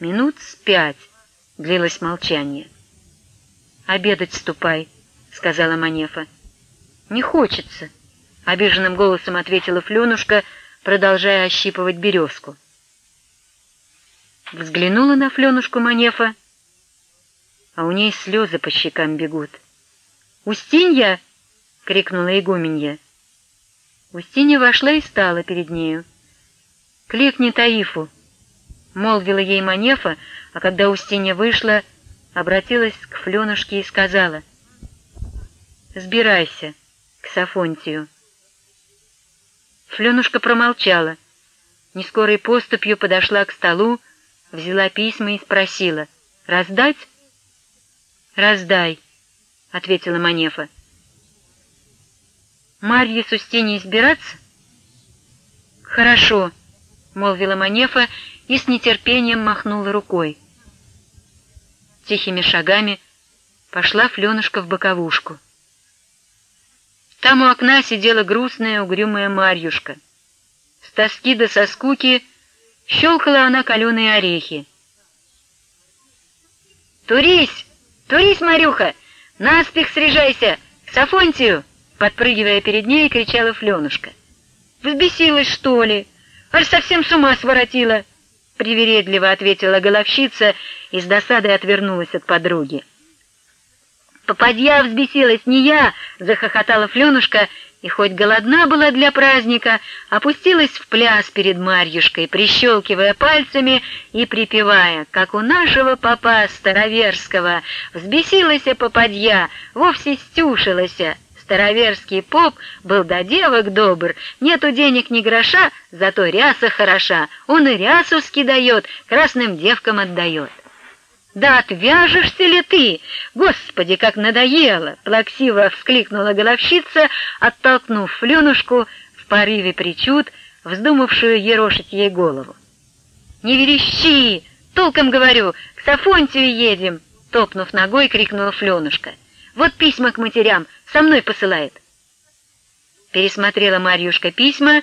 Минут с пять длилось молчание. «Обедать ступай», — сказала Манефа. «Не хочется», — обиженным голосом ответила Фленушка, продолжая ощипывать березку. Взглянула на Фленушку Манефа, а у ней слезы по щекам бегут. «Устинья!» — крикнула игуменья. Устинья вошла и стала перед нею. «Кликни Таифу!» — молвила ей Манефа, а когда Устинья вышла, обратилась к Фленушке и сказала «Сбирайся к Сафонтию». Фленушка промолчала, нескорой поступью подошла к столу, взяла письма и спросила «Раздать?» «Раздай», — ответила Манефа. «Марье с Устиньей избираться?» «Хорошо», — молвила Манефа и с нетерпением махнула рукой. Тихими шагами пошла Фленушка в боковушку. Там у окна сидела грустная, угрюмая Марьюшка. С тоски до со скуки щелкала она каленые орехи. «Турись! Турись, Марюха! Наспех срежайся! К Сафонтию!» Подпрыгивая перед ней, кричала Фленушка. «Взбесилась, что ли? Аж совсем с ума своротила!» Привередливо ответила головщица и с досадой отвернулась от подруги. «Попадья взбесилась, не я!» — захохотала Фленушка, и хоть голодна была для праздника, опустилась в пляс перед Марьюшкой, прищелкивая пальцами и припевая, как у нашего папа Староверского. Взбесилась попадья, вовсе стюшилась. Староверский поп был до девок добр, нету денег ни гроша, зато ряса хороша, он и рясу скидает, красным девкам отдает. «Да отвяжешься ли ты? Господи, как надоело!» — плаксиво вскликнула головщица, оттолкнув Фленушку в порыве причуд, вздумавшую ерошить ей голову. «Не верещи! Толком говорю, к Сафонтию едем!» — топнув ногой, крикнула Фленушка. «Вот письма к матерям, со мной посылает!» Пересмотрела Марьюшка письма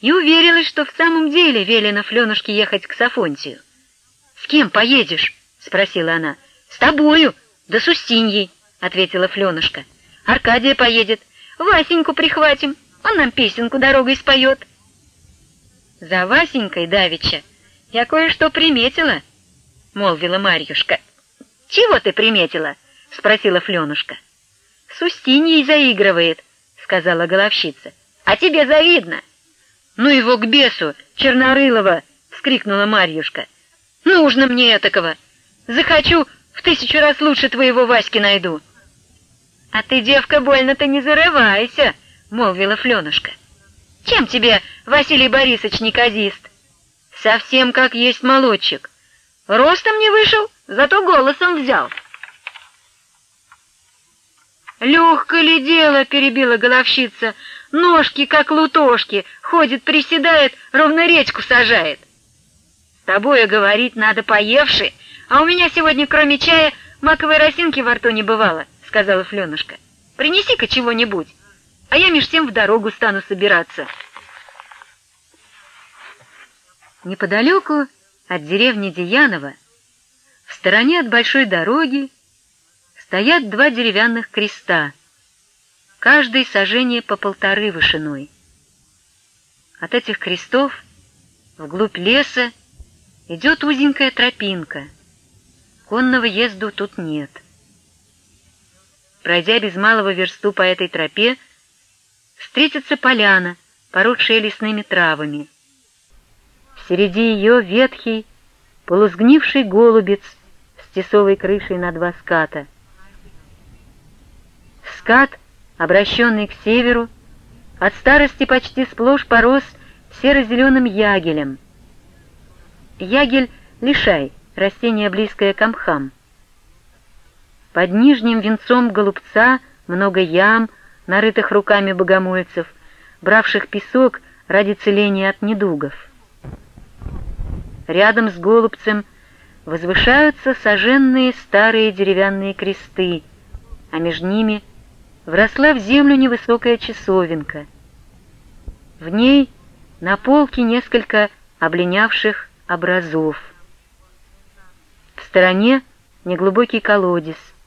и уверилась, что в самом деле велено Фленушке ехать к Сафонтию. «С кем поедешь?» — спросила она. «С тобою, да с Устиньей», — ответила Фленушка. «Аркадия поедет, Васеньку прихватим, он нам песенку дорогой споет». «За Васенькой, Давича, я кое-что приметила», — молвила Марьюшка. «Чего ты приметила?» — спросила Фленушка. «С Устиньей заигрывает», — сказала головщица. «А тебе завидно». «Ну его к бесу, Чернорылова!» — вскрикнула Марьюшка. «Нужно мне этакого!» Захочу, в тысячу раз лучше твоего Васьки найду. — А ты, девка, больно-то не зарывайся, — молвила Фленушка. — Чем тебе Василий Борисович неказист? — Совсем как есть молодчик. Ростом не вышел, зато голосом взял. «Легко ли дело?» — перебила головщица. «Ножки, как лутошки, ходит, приседает, ровно речку сажает». «С тобой говорить надо поевши, «А у меня сегодня, кроме чая, маковой росинки во рту не бывало», — сказала Фленушка. «Принеси-ка чего-нибудь, а я меж тем в дорогу стану собираться». Неподалеку от деревни Деянова, в стороне от большой дороги, стоят два деревянных креста, каждый сожжение по полторы вышиной. От этих крестов вглубь леса идет узенькая тропинка — Конного езду тут нет. Пройдя без малого версту по этой тропе, встретится поляна, поросшая лесными травами. Среди ее ветхий, полузгнивший голубец с тесовой крышей на два ската. Скат, обращенный к северу, от старости почти сплошь порос серо-зеленым ягелем. Ягель — лишай — растение, близкое к мхам. Под нижним венцом голубца много ям, нарытых руками богомольцев, бравших песок ради целения от недугов. Рядом с голубцем возвышаются соженные старые деревянные кресты, а между ними вросла в землю невысокая часовенка. В ней на полке несколько облинявших образов. стороне неглубокий колодец —